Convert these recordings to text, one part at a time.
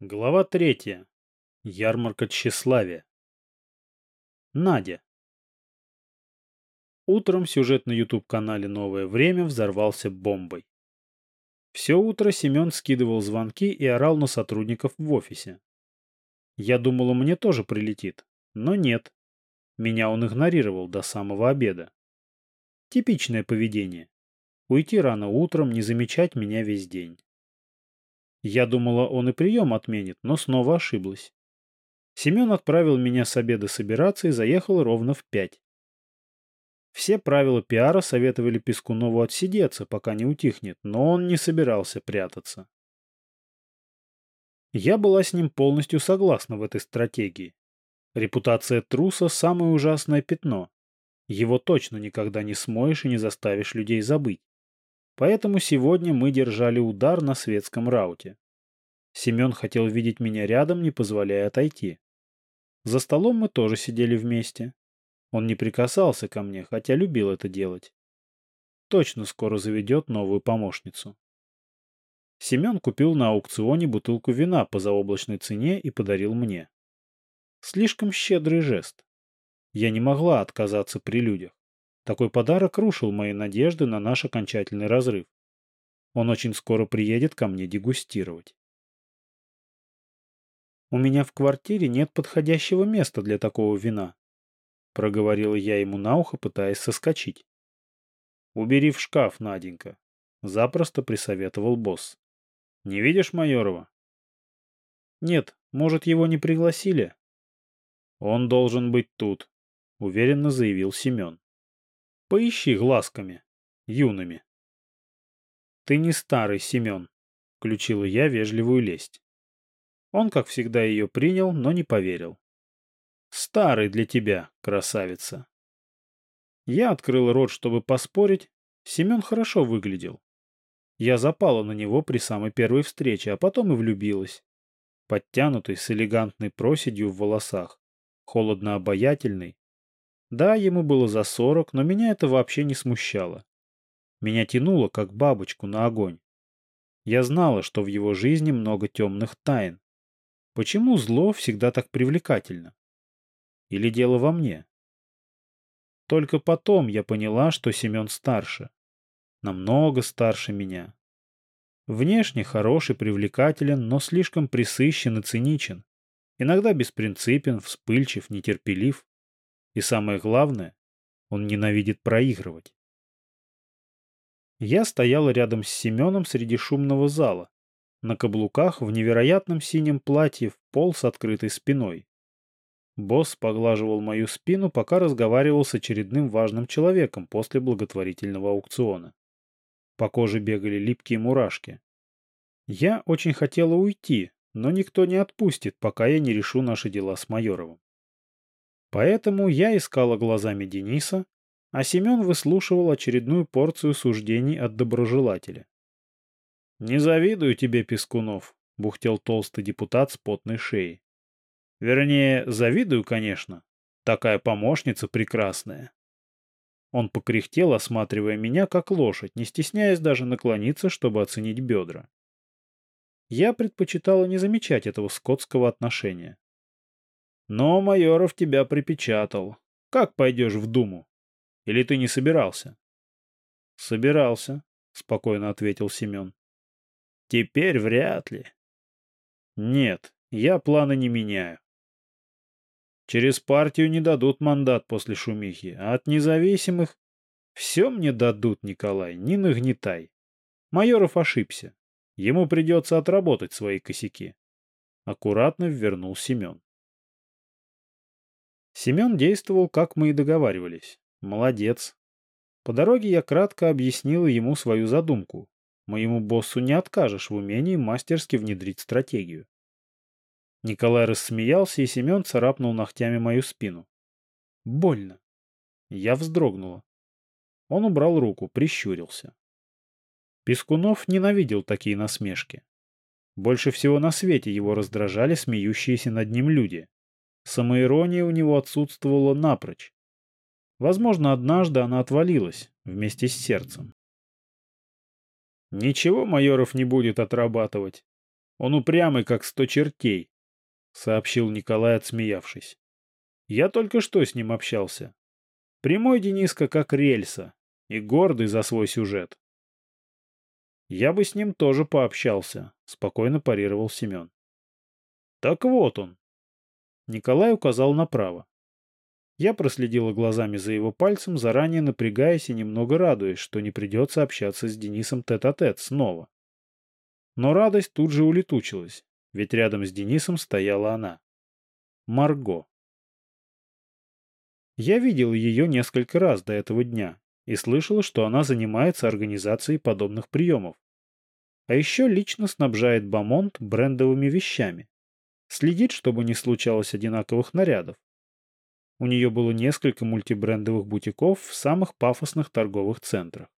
Глава третья. Ярмарка тщеславия. Надя. Утром сюжет на YouTube-канале «Новое время» взорвался бомбой. Все утро Семен скидывал звонки и орал на сотрудников в офисе. Я думала, мне тоже прилетит, но нет. Меня он игнорировал до самого обеда. Типичное поведение. Уйти рано утром, не замечать меня весь день. Я думала, он и прием отменит, но снова ошиблась. Семен отправил меня с обеда собираться и заехал ровно в пять. Все правила пиара советовали Пескунову отсидеться, пока не утихнет, но он не собирался прятаться. Я была с ним полностью согласна в этой стратегии. Репутация труса – самое ужасное пятно. Его точно никогда не смоешь и не заставишь людей забыть. Поэтому сегодня мы держали удар на светском рауте. Семен хотел видеть меня рядом, не позволяя отойти. За столом мы тоже сидели вместе. Он не прикасался ко мне, хотя любил это делать. Точно скоро заведет новую помощницу. Семен купил на аукционе бутылку вина по заоблачной цене и подарил мне. Слишком щедрый жест. Я не могла отказаться при людях. Такой подарок рушил мои надежды на наш окончательный разрыв. Он очень скоро приедет ко мне дегустировать. «У меня в квартире нет подходящего места для такого вина», — проговорила я ему на ухо, пытаясь соскочить. «Убери в шкаф, Наденька», — запросто присоветовал босс. «Не видишь Майорова?» «Нет, может, его не пригласили?» «Он должен быть тут», — уверенно заявил Семен. Поищи глазками. Юными. Ты не старый, Семен. Включила я вежливую лесть. Он, как всегда, ее принял, но не поверил. Старый для тебя, красавица. Я открыл рот, чтобы поспорить. Семен хорошо выглядел. Я запала на него при самой первой встрече, а потом и влюбилась. Подтянутый, с элегантной проседью в волосах, холодно обаятельный, да, ему было за сорок, но меня это вообще не смущало. Меня тянуло, как бабочку, на огонь. Я знала, что в его жизни много темных тайн. Почему зло всегда так привлекательно? Или дело во мне? Только потом я поняла, что Семен старше. Намного старше меня. Внешне хороший, привлекателен, но слишком присыщен и циничен. Иногда беспринципен, вспыльчив, нетерпелив. И самое главное, он ненавидит проигрывать. Я стояла рядом с Семеном среди шумного зала, на каблуках в невероятном синем платье в пол с открытой спиной. Босс поглаживал мою спину, пока разговаривал с очередным важным человеком после благотворительного аукциона. По коже бегали липкие мурашки. Я очень хотела уйти, но никто не отпустит, пока я не решу наши дела с Майоровым. Поэтому я искала глазами Дениса, а Семен выслушивал очередную порцию суждений от доброжелателя. «Не завидую тебе, Пескунов», — бухтел толстый депутат с потной шеей. «Вернее, завидую, конечно. Такая помощница прекрасная». Он покряхтел, осматривая меня как лошадь, не стесняясь даже наклониться, чтобы оценить бедра. Я предпочитала не замечать этого скотского отношения. Но Майоров тебя припечатал. Как пойдешь в Думу? Или ты не собирался? Собирался, спокойно ответил Семен. Теперь вряд ли. Нет, я планы не меняю. Через партию не дадут мандат после шумихи, а от независимых все мне дадут, Николай, не нагнетай. Майоров ошибся. Ему придется отработать свои косяки. Аккуратно ввернул Семен. Семен действовал, как мы и договаривались. Молодец. По дороге я кратко объяснил ему свою задумку. Моему боссу не откажешь в умении мастерски внедрить стратегию. Николай рассмеялся, и Семен царапнул ногтями мою спину. Больно. Я вздрогнула. Он убрал руку, прищурился. Пескунов ненавидел такие насмешки. Больше всего на свете его раздражали смеющиеся над ним люди. Самоирония у него отсутствовала напрочь. Возможно, однажды она отвалилась вместе с сердцем. Ничего Майоров не будет отрабатывать. Он упрямый, как сто чертей, — сообщил Николай, отсмеявшись. Я только что с ним общался. Прямой Дениска, как рельса, и гордый за свой сюжет. Я бы с ним тоже пообщался, — спокойно парировал Семен. Так вот он. Николай указал направо. Я проследила глазами за его пальцем, заранее напрягаясь и немного радуясь, что не придется общаться с Денисом тет-а-тет -тет снова. Но радость тут же улетучилась, ведь рядом с Денисом стояла она. Марго. Я видел ее несколько раз до этого дня и слышал, что она занимается организацией подобных приемов. А еще лично снабжает Бамонт брендовыми вещами. Следит, чтобы не случалось одинаковых нарядов. У нее было несколько мультибрендовых бутиков в самых пафосных торговых центрах.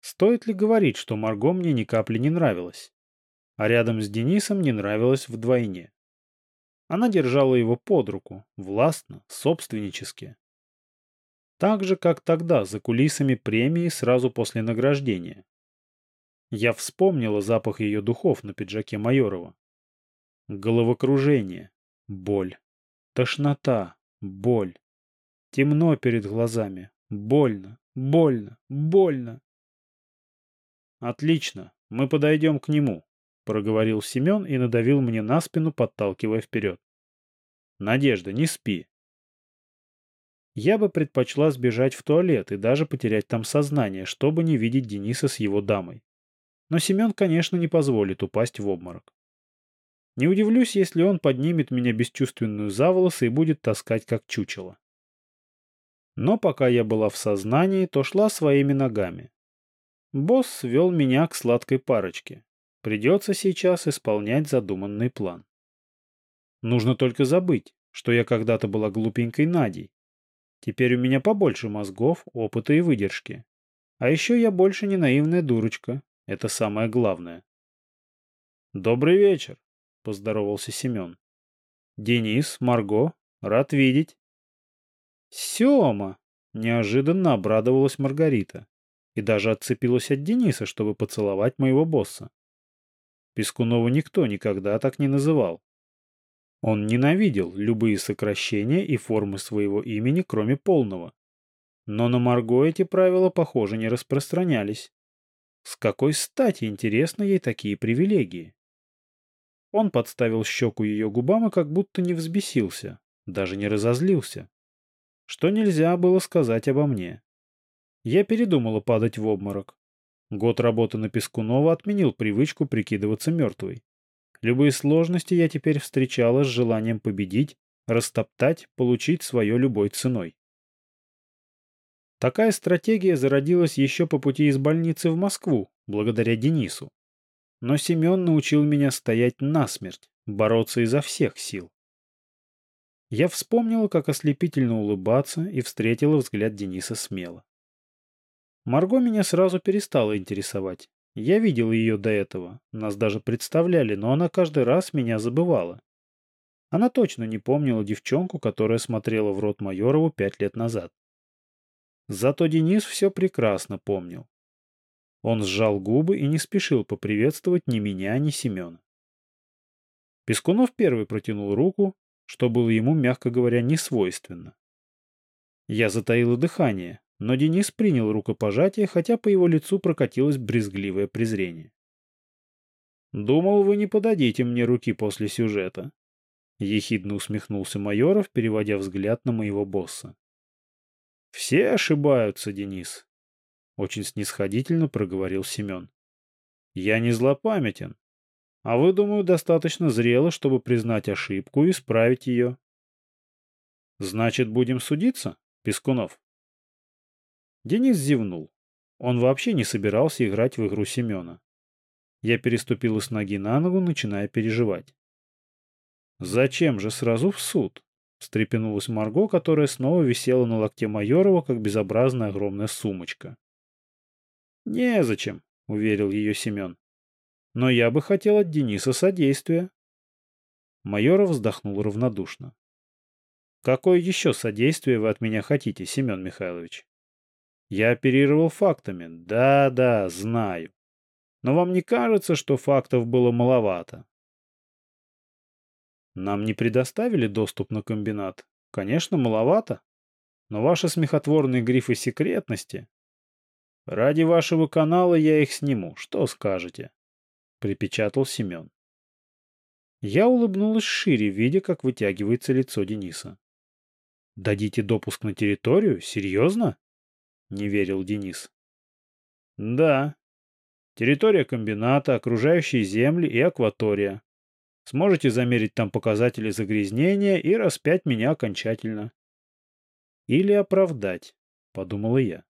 Стоит ли говорить, что Марго мне ни капли не нравилась? А рядом с Денисом не нравилась вдвойне. Она держала его под руку, властно, собственнически. Так же, как тогда, за кулисами премии сразу после награждения. Я вспомнила запах ее духов на пиджаке Майорова. Головокружение, боль. Тошнота, боль. Темно перед глазами. Больно, больно, больно. «Отлично, мы подойдем к нему», — проговорил Семен и надавил мне на спину, подталкивая вперед. «Надежда, не спи». Я бы предпочла сбежать в туалет и даже потерять там сознание, чтобы не видеть Дениса с его дамой. Но Семен, конечно, не позволит упасть в обморок. Не удивлюсь, если он поднимет меня бесчувственную за волосы и будет таскать как чучело. Но пока я была в сознании, то шла своими ногами. Босс вел меня к сладкой парочке. Придется сейчас исполнять задуманный план. Нужно только забыть, что я когда-то была глупенькой Надей. Теперь у меня побольше мозгов, опыта и выдержки. А еще я больше не наивная дурочка. Это самое главное. «Добрый вечер», — поздоровался Семен. «Денис, Марго, рад видеть». «Сема!» — неожиданно обрадовалась Маргарита и даже отцепилась от Дениса, чтобы поцеловать моего босса. Пескунова никто никогда так не называл. Он ненавидел любые сокращения и формы своего имени, кроме полного. Но на Марго эти правила, похоже, не распространялись. С какой стати, интересно, ей такие привилегии? Он подставил щеку ее губам и как будто не взбесился, даже не разозлился. Что нельзя было сказать обо мне. Я передумала падать в обморок. Год работы на Пескунова отменил привычку прикидываться мертвой. Любые сложности я теперь встречала с желанием победить, растоптать, получить свое любой ценой. Такая стратегия зародилась еще по пути из больницы в Москву, благодаря Денису. Но Семен научил меня стоять насмерть, бороться изо всех сил. Я вспомнила, как ослепительно улыбаться, и встретила взгляд Дениса смело. Марго меня сразу перестала интересовать. Я видел ее до этого, нас даже представляли, но она каждый раз меня забывала. Она точно не помнила девчонку, которая смотрела в рот Майорову пять лет назад. Зато Денис все прекрасно помнил. Он сжал губы и не спешил поприветствовать ни меня, ни Семена. Пескунов первый протянул руку, что было ему, мягко говоря, не свойственно. Я затаила дыхание, но Денис принял рукопожатие, хотя по его лицу прокатилось брезгливое презрение. «Думал, вы не подадите мне руки после сюжета», — ехидно усмехнулся Майоров, переводя взгляд на моего босса. «Все ошибаются, Денис. Очень снисходительно проговорил Семен. Я не злопамятен. А вы, думаю, достаточно зрело, чтобы признать ошибку и исправить ее. Значит, будем судиться, Пескунов? Денис зевнул. Он вообще не собирался играть в игру Семена. Я переступил с ноги на ногу, начиная переживать. «Зачем же сразу в суд?» — встрепенулась Марго, которая снова висела на локте Майорова, как безобразная огромная сумочка. «Незачем», — уверил ее Семен. «Но я бы хотел от Дениса содействия». Майоров вздохнул равнодушно. «Какое еще содействие вы от меня хотите, Семен Михайлович?» «Я оперировал фактами. Да-да, знаю. Но вам не кажется, что фактов было маловато? Нам не предоставили доступ на комбинат. Конечно, маловато. Но ваши смехотворные грифы секретности... Ради вашего канала я их сниму. Что скажете? Припечатал Семен. Я улыбнулась шире, видя, как вытягивается лицо Дениса. «Дадите допуск на территорию? Серьезно?» — не верил Денис. «Да. Территория комбината, окружающие земли и акватория. Сможете замерить там показатели загрязнения и распять меня окончательно. Или оправдать, подумала я.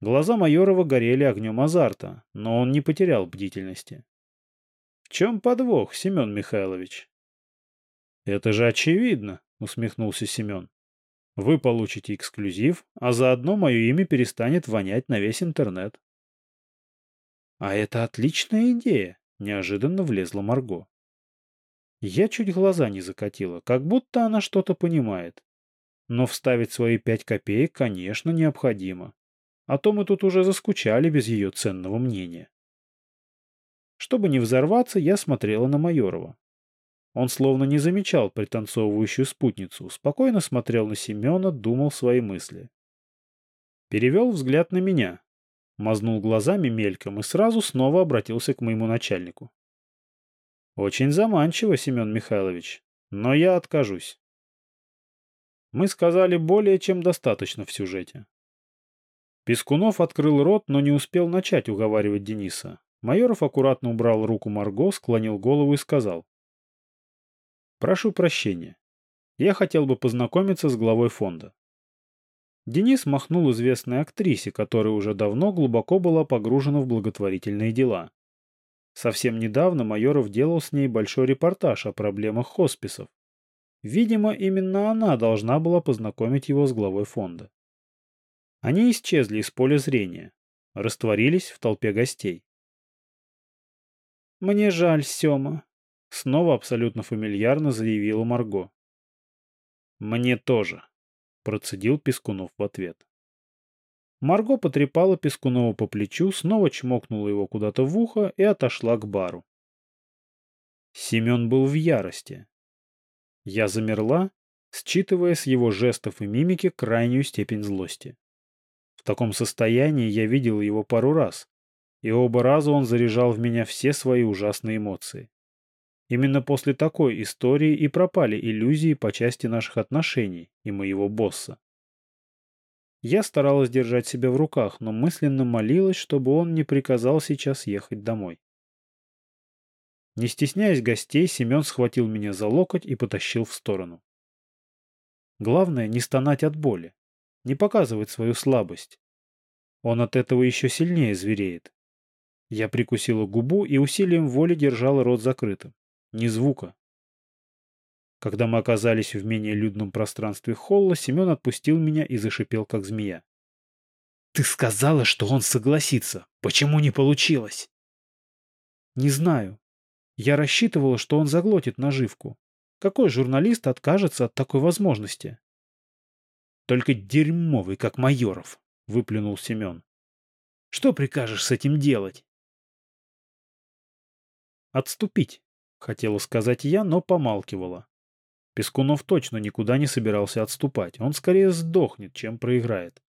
Глаза Майорова горели огнем азарта, но он не потерял бдительности. В чем подвох, Семен Михайлович? Это же очевидно, усмехнулся Семен. Вы получите эксклюзив, а заодно мое имя перестанет вонять на весь интернет. А это отличная идея, неожиданно влезла Марго. Я чуть глаза не закатила, как будто она что-то понимает. Но вставить свои пять копеек, конечно, необходимо. А то мы тут уже заскучали без ее ценного мнения. Чтобы не взорваться, я смотрела на Майорова. Он словно не замечал пританцовывающую спутницу, спокойно смотрел на Семена, думал свои мысли. Перевел взгляд на меня, мазнул глазами мельком и сразу снова обратился к моему начальнику. Очень заманчиво, Семен Михайлович, но я откажусь. Мы сказали более чем достаточно в сюжете. Пескунов открыл рот, но не успел начать уговаривать Дениса. Майоров аккуратно убрал руку Марго, склонил голову и сказал. «Прошу прощения. Я хотел бы познакомиться с главой фонда». Денис махнул известной актрисе, которая уже давно глубоко была погружена в благотворительные дела. Совсем недавно Майоров делал с ней большой репортаж о проблемах хосписов. Видимо, именно она должна была познакомить его с главой фонда. Они исчезли из поля зрения, растворились в толпе гостей. «Мне жаль, Сёма», — снова абсолютно фамильярно заявила Марго. «Мне тоже», — процедил Пескунов в ответ. Марго потрепала Пескунова по плечу, снова чмокнула его куда-то в ухо и отошла к бару. Семен был в ярости. Я замерла, считывая с его жестов и мимики крайнюю степень злости. В таком состоянии я видел его пару раз, и оба раза он заряжал в меня все свои ужасные эмоции. Именно после такой истории и пропали иллюзии по части наших отношений и моего босса. Я старалась держать себя в руках, но мысленно молилась, чтобы он не приказал сейчас ехать домой. Не стесняясь гостей, Семен схватил меня за локоть и потащил в сторону. Главное не стонать от боли, не показывать свою слабость. Он от этого еще сильнее звереет. Я прикусила губу и усилием воли держала рот закрытым. Ни звука. Когда мы оказались в менее людном пространстве холла, Семен отпустил меня и зашипел, как змея. «Ты сказала, что он согласится. Почему не получилось?» «Не знаю. Я рассчитывала, что он заглотит наживку. Какой журналист откажется от такой возможности?» «Только дерьмовый, как Майоров», — выплюнул Семен. «Что прикажешь с этим делать?» «Отступить», — хотела сказать я, но помалкивала. Пескунов точно никуда не собирался отступать. Он скорее сдохнет, чем проиграет.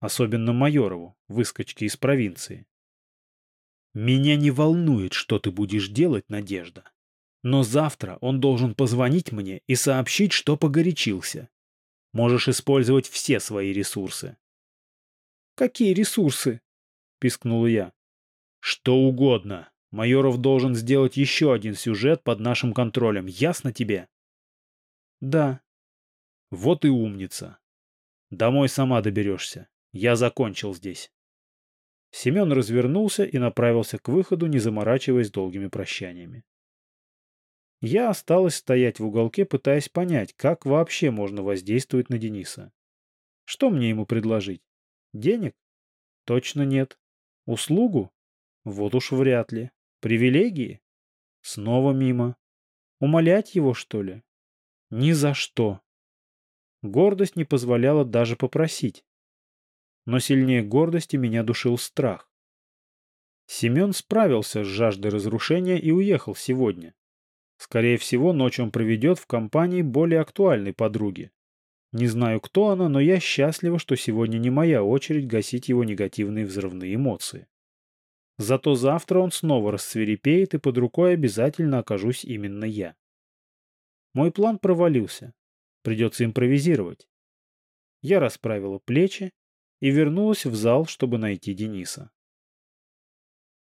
Особенно Майорову, выскочке из провинции. «Меня не волнует, что ты будешь делать, Надежда. Но завтра он должен позвонить мне и сообщить, что погорячился. Можешь использовать все свои ресурсы». «Какие ресурсы?» — пискнул я. «Что угодно. Майоров должен сделать еще один сюжет под нашим контролем. Ясно тебе?» Да. Вот и умница. Домой сама доберешься. Я закончил здесь. Семен развернулся и направился к выходу, не заморачиваясь долгими прощаниями. Я осталась стоять в уголке, пытаясь понять, как вообще можно воздействовать на Дениса. Что мне ему предложить? Денег? Точно нет. Услугу? Вот уж вряд ли. Привилегии? Снова мимо. Умолять его, что ли? Ни за что. Гордость не позволяла даже попросить. Но сильнее гордости меня душил страх. Семен справился с жаждой разрушения и уехал сегодня. Скорее всего, ночь он проведет в компании более актуальной подруги. Не знаю, кто она, но я счастлива, что сегодня не моя очередь гасить его негативные взрывные эмоции. Зато завтра он снова расцвирепеет, и под рукой обязательно окажусь именно я. Мой план провалился. Придется импровизировать. Я расправила плечи и вернулась в зал, чтобы найти Дениса.